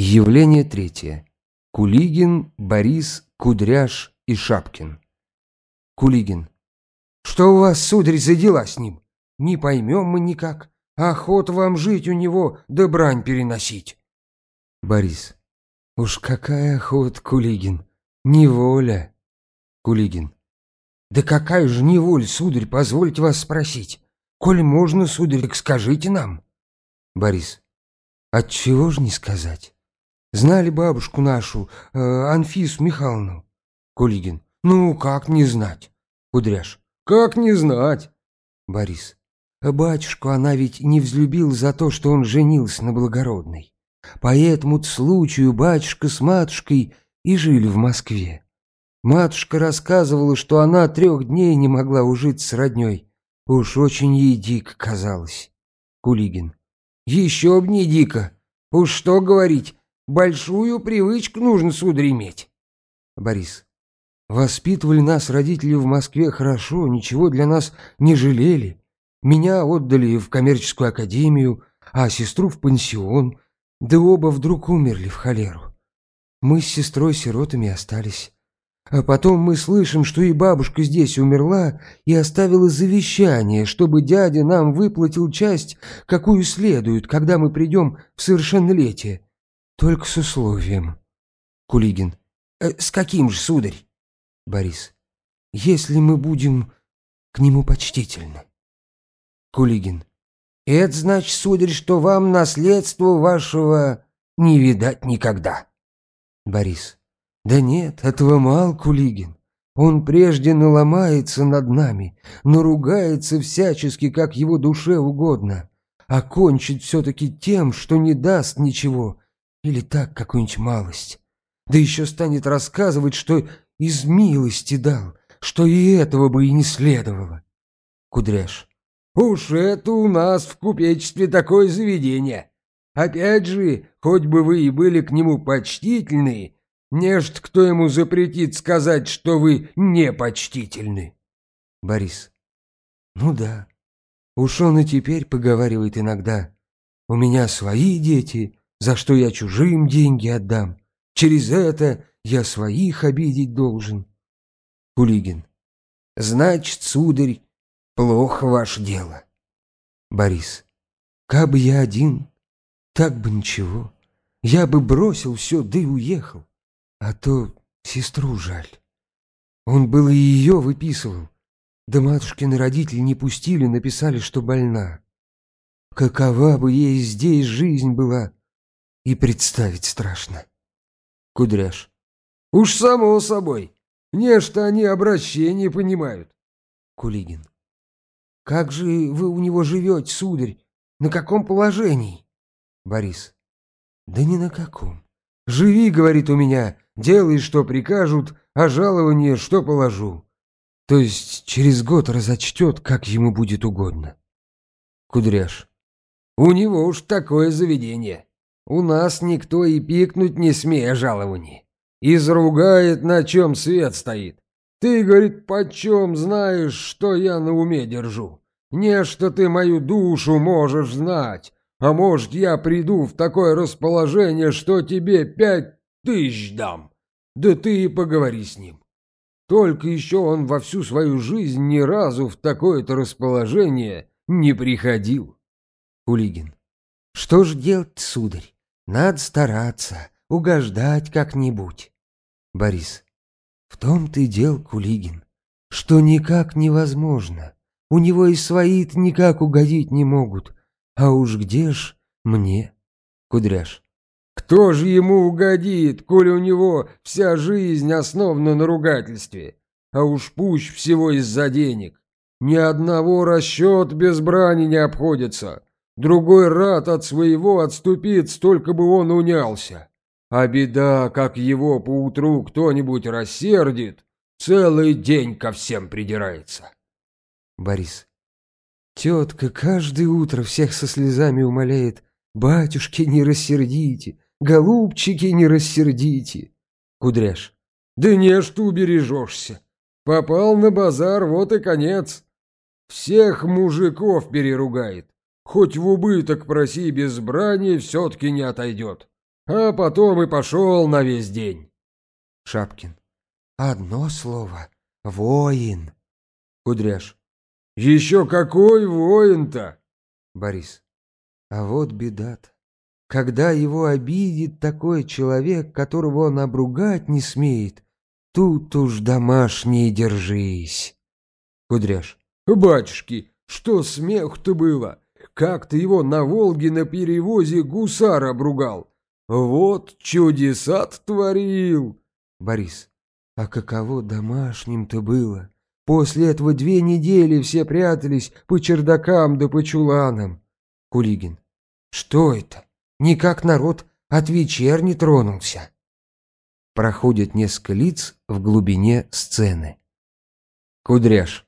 Явление третье. Кулигин, Борис, Кудряш и Шапкин. Кулигин. Что у вас, сударь, за дела с ним? Не поймем мы никак. Охота вам жить у него, да брань переносить. Борис. Уж какая охота, Кулигин. Неволя. Кулигин. Да какая же неволь, сударь, позвольте вас спросить. Коль можно, сударь, так скажите нам. Борис. Отчего ж не сказать? Знали бабушку нашу, э, Анфису Михайловну? Кулигин. Ну, как не знать? Кудряш. Как не знать? Борис. Батюшку она ведь не взлюбил за то, что он женился на благородной. По этому случаю батюшка с матушкой и жили в Москве. Матушка рассказывала, что она трех дней не могла ужиться с родней. Уж очень ей дико казалось. Кулигин. Еще б не дико. Уж что говорить, большую привычку нужно, сударь. Борис. Воспитывали нас родители в Москве хорошо, ничего для нас не жалели. Меня отдали в коммерческую академию, а сестру в пансион, да оба вдруг умерли в холеру. Мы с сестрой сиротами остались. А потом мы слышим, что и бабушка здесь умерла и оставила завещание, чтобы дядя нам выплатил часть, какую следует, когда мы придем в совершеннолетие. Только с условием. Кулигин. Э, с каким же, сударь? Борис. Если мы будем к нему почтительны. Кулигин. Это значит, сударь, что вам наследство вашего не видать никогда. Борис. Да нет, этого мал, Кулигин. Он прежде наломается над нами, наругается всячески, как его душе угодно, а кончит все-таки тем, что не даст ничего, или так какую-нибудь малость. Да еще станет рассказывать, что из милости дал, что и этого бы и не следовало. Кудряш. Уж это у нас в купечестве такое заведение. Опять же, хоть бы вы и были к нему почтительны, Нежт кто ему запретит сказать, что вы непочтительны. Борис. Ну да. Уж он и теперь поговаривает иногда. У меня свои дети, за что я чужим деньги отдам. Через это я своих обидеть должен. Кулигин. Значит, сударь, плохо ваше дело. Борис. Как бы я один, так бы ничего. Я бы бросил все, да и уехал. А то сестру жаль. Он был и ее выписывал. Да матушкины родители не пустили, написали, что больна. Какова бы ей здесь жизнь была, и представить страшно. Кудряш. Уж само собой. Не что они обращения понимают. Кулигин. Как же вы у него живете, сударь? На каком положении? Борис. Да ни на каком. Живи, говорит у меня, Делай, что прикажут, а жалование, что положу. То есть через год разочтет, как ему будет угодно. Кудряш. У него уж такое заведение. У нас никто и пикнуть не смея жалований. Изругает, на чем свет стоит. Ты, говорит, почем знаешь, что я на уме держу? Не, что ты мою душу можешь знать. А может, я приду в такое расположение, что тебе пять тысяч дам. Да ты и поговори с ним. Только еще он во всю свою жизнь ни разу в такое-то расположение не приходил. Улигин. Что ж делать, сударь? Надо стараться, угождать как-нибудь. Борис. В том ты дел, Кулигин, что никак невозможно. У него и свои-то никак угодить не могут. А уж где ж мне? Кудряш. Кто же ему угодит, коли у него вся жизнь основана на ругательстве? А уж пусть всего из-за денег. Ни одного расчет без брани не обходится. Другой рад от своего отступить, столько бы он унялся. А беда, как его поутру кто-нибудь рассердит, целый день ко всем придирается. Борис. Тетка каждое утро всех со слезами умоляет, «Батюшки, не рассердите, Голубчики, не рассердите. Кудряш. Да не что убережешься. Попал на базар, вот и конец. Всех мужиков переругает. Хоть в убыток проси без брани, все-таки не отойдет. а потом и пошел на весь день. Шапкин. Одно слово. Воин. Кудряш. Еще какой воин-то? Борис. А вот беда-то. Когда его обидит такой человек, которого он обругать не смеет, тут уж домашний держись. Кудряш. Батюшки, что смех-то было? Как ты его на Волге на перевозе гусар обругал? Вот чудеса творил. Борис. А каково домашним-то было? После этого две недели все прятались по чердакам да по чуланам. Кулигин. Что это? Никак народ от вечерни тронулся. Проходит несколько лиц в глубине сцены. Кудряш.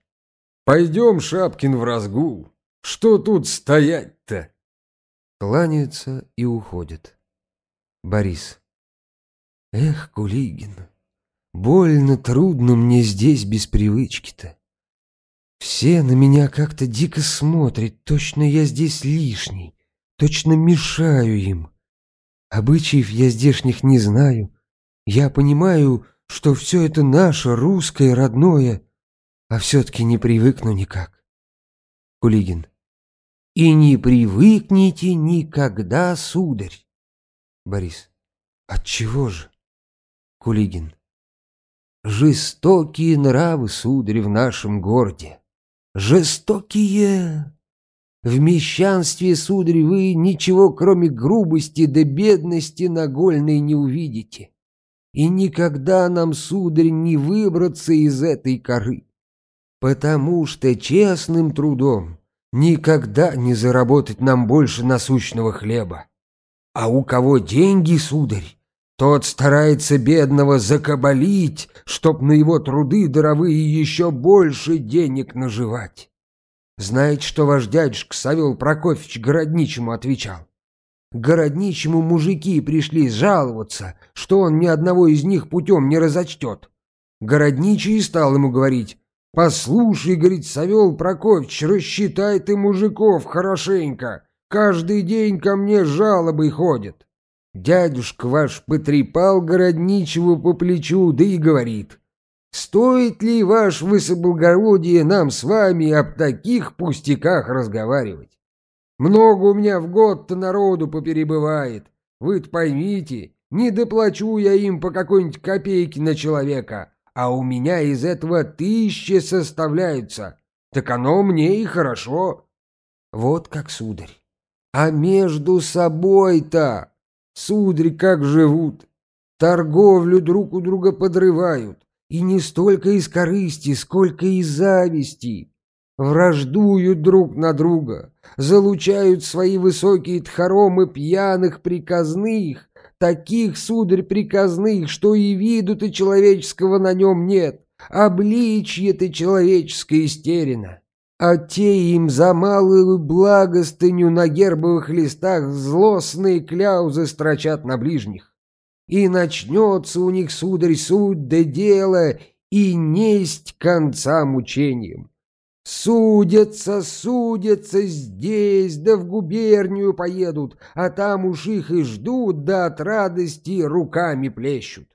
Пойдем, Шапкин, в разгул. Что тут стоять-то? Кланяются и уходят. Борис. Эх, Кулигин, больно трудно мне здесь без привычки-то. Все на меня как-то дико смотрят, точно я здесь лишний, точно мешаю им. Обычаев я здешних не знаю. Я понимаю, что все это наше, русское, родное, а все-таки не привыкну никак. Кулигин. И не привыкните никогда, сударь. Борис. Отчего же? Кулигин. Жестокие нравы, сударь, в нашем городе. Жестокие. В мещанстве, сударь, вы ничего, кроме грубости да бедности нагольной не увидите. И никогда нам, сударь, не выбраться из этой коры потому что честным трудом никогда не заработать нам больше насущного хлеба. А у кого деньги, сударь, тот старается бедного закабалить, чтоб на его труды даровые еще больше денег наживать. Знаете, что ваш дядюшка Савел Прокофьевич городничему отвечал? Городничему мужики пришли жаловаться, что он ни одного из них путем не разочтет. Городничий стал ему говорить, «Послушай, — говорит Савел Прокофьевич, — рассчитай ты мужиков хорошенько. Каждый день ко мне жалобы ходят». Дядюшка ваш потрепал городничего по плечу, да и говорит, «Стоит ли, ваш высоблагородие, нам с вами об таких пустяках разговаривать? Много у меня в год-то народу поперебывает. Вы-то поймите, не доплачу я им по какой-нибудь копейке на человека, а у меня из этого тысячи составляются. Так оно мне и хорошо. Вот как, сударь. А между собой-то, сударь, как живут. Торговлю друг у друга подрывают. И не столько из корысти, сколько из зависти. Враждуют друг на друга, залучают свои высокие тхоромы пьяных приказных, Таких, сударь, приказных, что и виду-то человеческого на нем нет, обличье-то человеческое истерено. А те им за малую благостыню на гербовых листах злостные кляузы строчат на ближних. И начнется у них, сударь, суд да дело, и несть конца мучением. Судятся, судятся здесь, да в губернию поедут, а там уж их и ждут, да от радости руками плещут.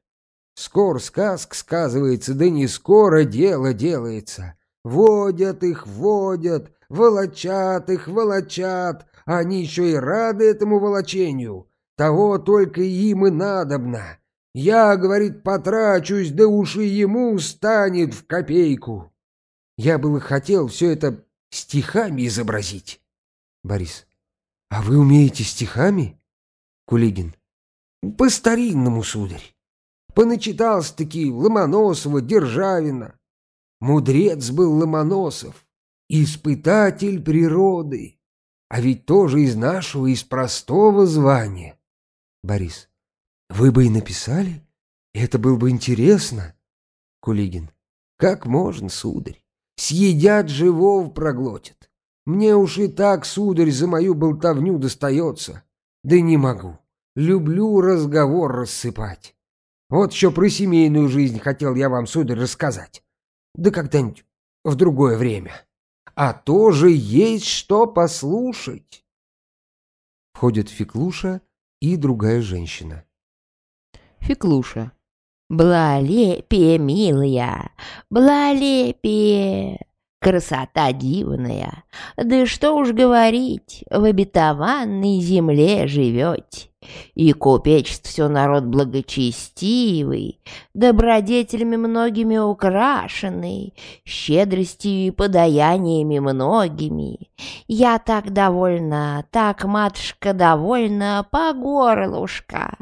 Скоро сказка сказывается, да не скоро дело делается. Водят их, водят, волочат их, волочат, они еще и рады этому волочению. Того только им и надобно. Я, говорит, потрачусь, да уж и ему станет в копейку. Я было хотел все это стихами изобразить. Борис. А вы умеете стихами? Кулигин. По-старинному, сударь. Поначитался-таки Ломоносова, Державина. Мудрец был Ломоносов, испытатель природы. А ведь тоже из нашего, из простого звания. Борис. Вы бы и написали? Это было бы интересно. Кулигин. Как можно, сударь? Съедят живого проглотят. Мне уж и так, сударь, за мою болтовню достается. Да не могу. Люблю разговор рассыпать. Вот еще про семейную жизнь хотел я вам, сударь, рассказать. Да когда-нибудь в другое время. А тоже есть что послушать. Входит Феклуша И другая женщина. Феклуша. Блалепие, милая, блалепие. Красота дивная, да что уж говорить, в обетованной земле живете. И купечество все народ благочестивый, добродетелями многими украшенный, щедростью и подаяниями многими. Я так довольна, так, матушка, довольна по горлушка.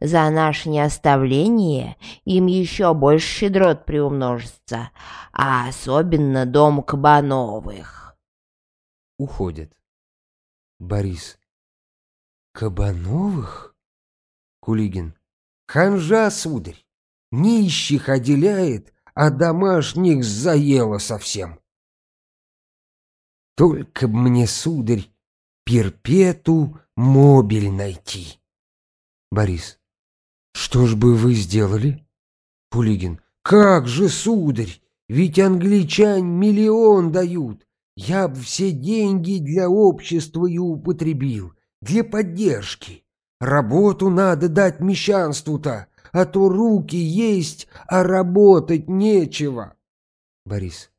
За наше неоставление им еще больше щедрот приумножится, а особенно дом Кабановых. Уходит. Борис. Кабановых? Кулигин. Ханжа, сударь. Нищих отделяет, а домашних заело совсем. Только б мне, сударь, перпету мобиль найти. Борис. Что ж бы вы сделали? Пулигин. Как же, сударь, ведь англичане миллион дают. Я б все деньги для общества и употребил для поддержки. Работу надо дать мещанству-то, а то руки есть, а работать нечего. Борис.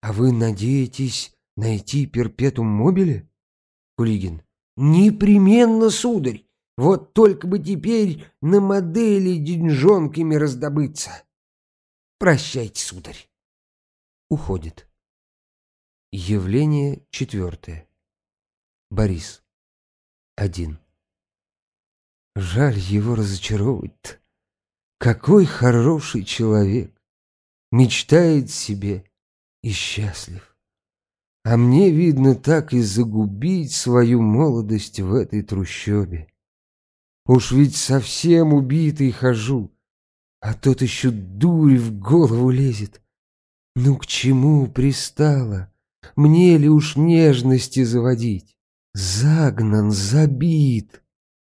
А вы надеетесь найти перпетум мобиле? Кулигин. Непременно, сударь. Вот только бы теперь на модели деньжонками раздобыться. Прощайте, сударь. Уходит. Явление четвертое. Борис один. Жаль его разочаровывать-то. Какой хороший человек. Мечтает себе и счастлив. А мне, видно, так и загубить свою молодость в этой трущобе. Уж ведь совсем убитый хожу, а тот еще дурь в голову лезет. Ну к чему пристало? Мне ли уж нежности заводить? Загнан, забит.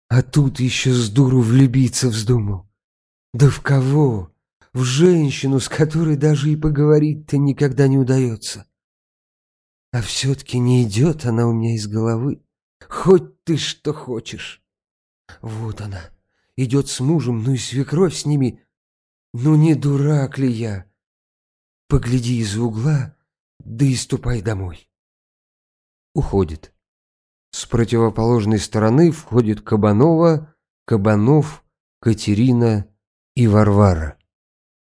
А тут еще с дуру влюбиться вздумал. Да в кого? В женщину, с которой даже и поговорить-то никогда не удается. А все-таки не идет она у меня из головы. Хоть ты что хочешь. Вот она, идет с мужем, ну и свекровь с ними. Ну не дурак ли я? Погляди из угла, да и ступай домой. Уходит. С противоположной стороны входит Кабанова, Кабанов, Катерина и Варвара.